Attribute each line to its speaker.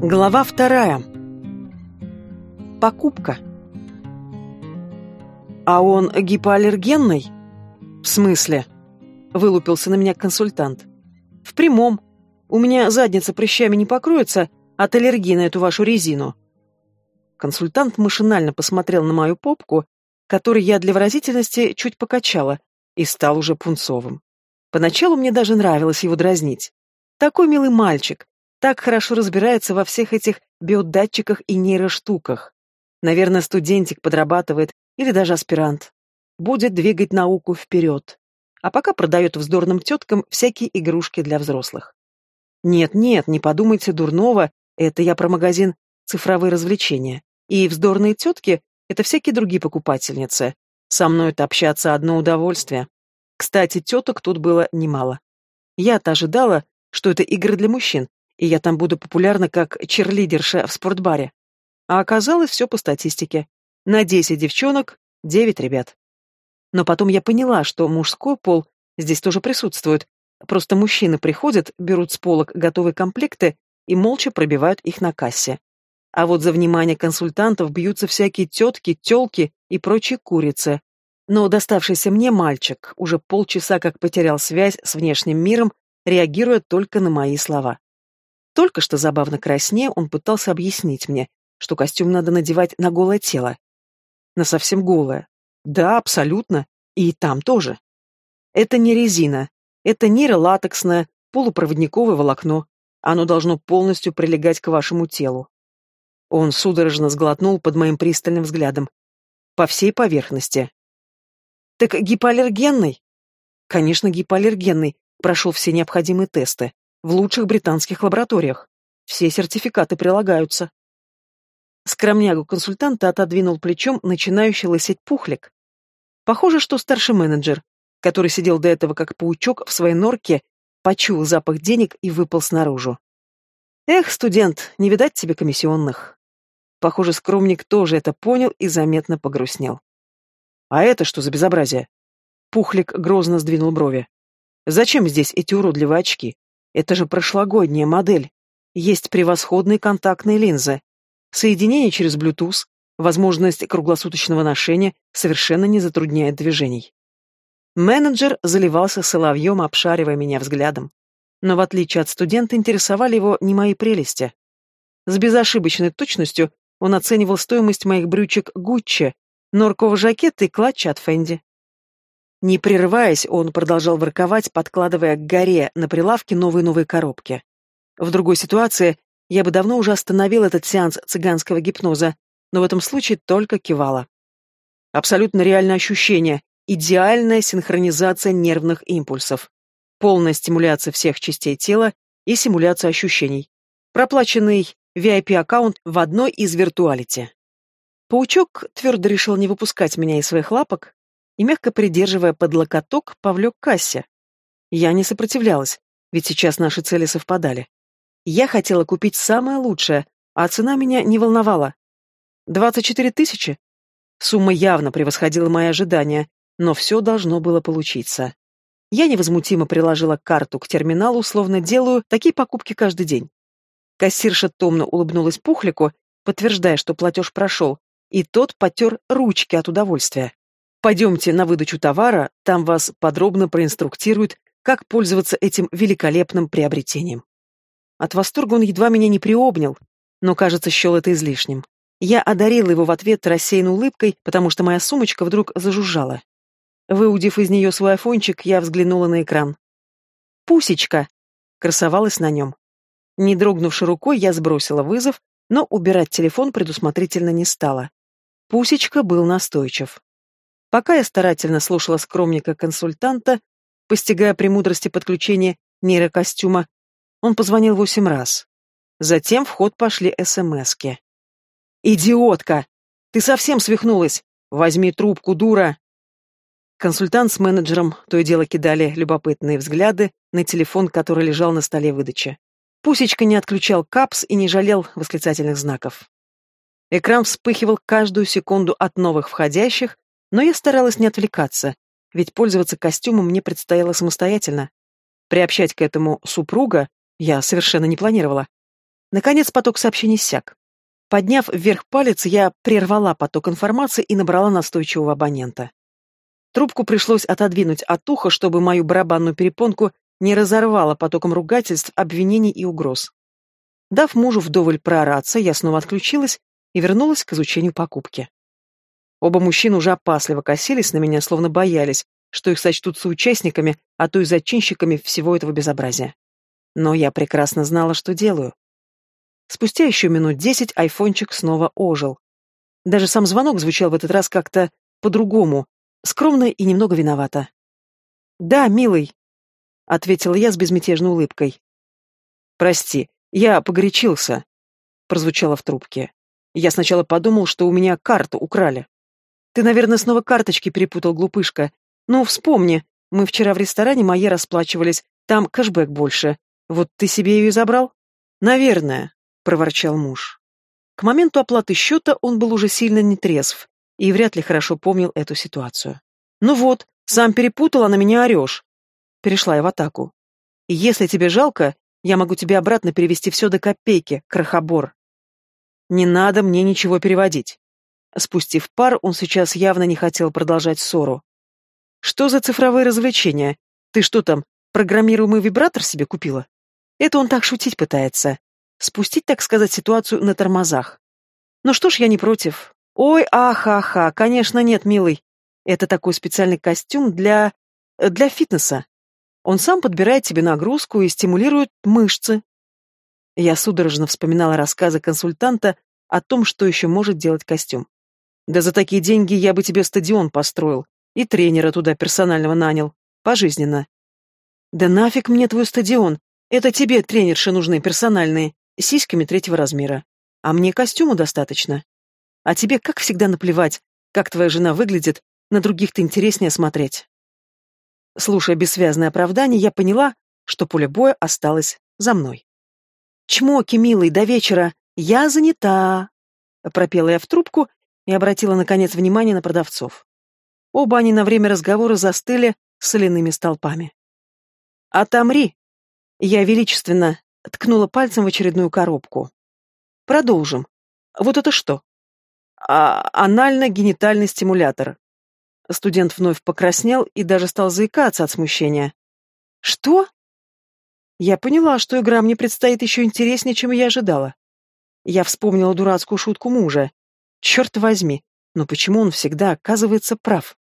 Speaker 1: Глава вторая. Покупка. А он гипоаллергенный? В смысле? Вылупился на меня консультант. В прямом. У меня задница прыщами не покроется от аллергии на эту вашу резину. Консультант машинально посмотрел на мою попку, которую я для выразительности чуть покачала, и стал уже пунцовым. Поначалу мне даже нравилось его дразнить. Такой милый мальчик, так хорошо разбирается во всех этих биодатчиках и нейроштуках. Наверное, студентик подрабатывает или даже аспирант. Будет двигать науку вперед. А пока продает вздорным теткам всякие игрушки для взрослых. Нет-нет, не подумайте дурного, это я про магазин «Цифровые развлечения». И вздорные тетки — это всякие другие покупательницы. Со мной-то общаться одно удовольствие. Кстати, теток тут было немало. Я-то ожидала, что это игры для мужчин, и я там буду популярна как черлидерша в спортбаре. А оказалось все по статистике. На 10 девчонок — 9 ребят. Но потом я поняла, что мужской пол здесь тоже присутствует. Просто мужчины приходят, берут с полок готовые комплекты и молча пробивают их на кассе. А вот за внимание консультантов бьются всякие тетки, телки и прочие курицы. Но доставшийся мне мальчик уже полчаса как потерял связь с внешним миром, реагируя только на мои слова. Только что забавно краснее он пытался объяснить мне, что костюм надо надевать на голое тело. На совсем голое. Да, абсолютно. И там тоже. Это не резина. Это нейролатексное, полупроводниковое волокно. Оно должно полностью прилегать к вашему телу. Он судорожно сглотнул под моим пристальным взглядом. По всей поверхности. Так гипоаллергенный? Конечно, гипоаллергенный. Прошел все необходимые тесты в лучших британских лабораториях. Все сертификаты прилагаются. Скромнягу консультанта отодвинул плечом начинающий лысеть пухлик. Похоже, что старший менеджер, который сидел до этого как паучок в своей норке, почуял запах денег и выпал снаружи. Эх, студент, не видать тебе комиссионных. Похоже, скромник тоже это понял и заметно погрустнел. А это что за безобразие? Пухлик грозно сдвинул брови. Зачем здесь эти уродливые очки? Это же прошлогодняя модель. Есть превосходные контактные линзы. Соединение через Bluetooth, возможность круглосуточного ношения совершенно не затрудняет движений. Менеджер заливался соловьем, обшаривая меня взглядом. Но в отличие от студента интересовали его не мои прелести. С безошибочной точностью он оценивал стоимость моих брючек Гуччи, норкового жакета и клатча от Фенди. Не прерываясь, он продолжал ворковать, подкладывая к горе на прилавке новые-новые коробки. В другой ситуации я бы давно уже остановил этот сеанс цыганского гипноза, но в этом случае только кивала. Абсолютно реальное ощущение, идеальная синхронизация нервных импульсов, полная стимуляция всех частей тела и симуляция ощущений. Проплаченный VIP-аккаунт в одной из виртуалити. Паучок твердо решил не выпускать меня из своих лапок, и, мягко придерживая под локоток, повлек к кассе. Я не сопротивлялась, ведь сейчас наши цели совпадали. Я хотела купить самое лучшее, а цена меня не волновала. Двадцать четыре тысячи? Сумма явно превосходила мои ожидания, но все должно было получиться. Я невозмутимо приложила карту к терминалу, словно делаю такие покупки каждый день. Кассирша томно улыбнулась Пухлику, подтверждая, что платеж прошел, и тот потер ручки от удовольствия. Пойдемте на выдачу товара, там вас подробно проинструктируют, как пользоваться этим великолепным приобретением. От восторга он едва меня не приобнял, но, кажется, счел это излишним. Я одарила его в ответ рассеянной улыбкой, потому что моя сумочка вдруг зажужжала. Выудив из нее свой айфончик, я взглянула на экран. «Пусечка!» красовалась на нем. Не дрогнувши рукой, я сбросила вызов, но убирать телефон предусмотрительно не стала. Пусечка был настойчив. Пока я старательно слушала скромника-консультанта, постигая премудрости подключения нейрокостюма, он позвонил восемь раз. Затем в ход пошли СМСки. «Идиотка! Ты совсем свихнулась! Возьми трубку, дура!» Консультант с менеджером то и дело кидали любопытные взгляды на телефон, который лежал на столе выдачи. Пусечка не отключал капс и не жалел восклицательных знаков. Экран вспыхивал каждую секунду от новых входящих, но я старалась не отвлекаться, ведь пользоваться костюмом мне предстояло самостоятельно. Приобщать к этому супруга я совершенно не планировала. Наконец поток сообщений сяк. Подняв вверх палец, я прервала поток информации и набрала настойчивого абонента. Трубку пришлось отодвинуть от уха, чтобы мою барабанную перепонку не разорвало потоком ругательств, обвинений и угроз. Дав мужу вдоволь проораться, я снова отключилась и вернулась к изучению покупки. Оба мужчины уже опасливо косились на меня, словно боялись, что их сочтут соучастниками, а то и зачинщиками всего этого безобразия. Но я прекрасно знала, что делаю. Спустя еще минут десять айфончик снова ожил. Даже сам звонок звучал в этот раз как-то по-другому, скромно и немного виновато. «Да, милый», — ответила я с безмятежной улыбкой. «Прости, я погорячился», — прозвучало в трубке. Я сначала подумал, что у меня карту украли. Ты, наверное, снова карточки перепутал, глупышка. Ну, вспомни, мы вчера в ресторане моей расплачивались, там кэшбэк больше. Вот ты себе ее и забрал? Наверное, проворчал муж. К моменту оплаты счета он был уже сильно нетрезв и вряд ли хорошо помнил эту ситуацию. Ну вот, сам перепутал, а на меня орешь. Перешла я в атаку. Если тебе жалко, я могу тебе обратно перевести все до копейки, крохобор. Не надо мне ничего переводить. Спустив пар, он сейчас явно не хотел продолжать ссору. Что за цифровые развлечения? Ты что там, программируемый вибратор себе купила? Это он так шутить пытается. Спустить, так сказать, ситуацию на тормозах. Ну что ж, я не против. Ой, аха-ха, конечно нет, милый. Это такой специальный костюм для... для фитнеса. Он сам подбирает тебе нагрузку и стимулирует мышцы. Я судорожно вспоминала рассказы консультанта о том, что еще может делать костюм. Да за такие деньги я бы тебе стадион построил и тренера туда персонального нанял. Пожизненно. Да нафиг мне твой стадион. Это тебе тренерши нужны персональные, сиськами третьего размера. А мне костюму достаточно. А тебе, как всегда, наплевать, как твоя жена выглядит, на других-то интереснее смотреть. Слушая бессвязное оправдание, я поняла, что поле боя осталось за мной. «Чмоки, милый, до вечера. Я занята!» Пропела я в трубку и обратила, наконец, внимание на продавцов. Оба они на время разговора застыли соляными столпами. «Отомри!» Я величественно ткнула пальцем в очередную коробку. «Продолжим. Вот это что?» а, «Анально-генитальный стимулятор». Студент вновь покраснел и даже стал заикаться от смущения. «Что?» Я поняла, что игра мне предстоит еще интереснее, чем я ожидала. Я вспомнила дурацкую шутку мужа. Черт возьми, но почему он всегда оказывается прав?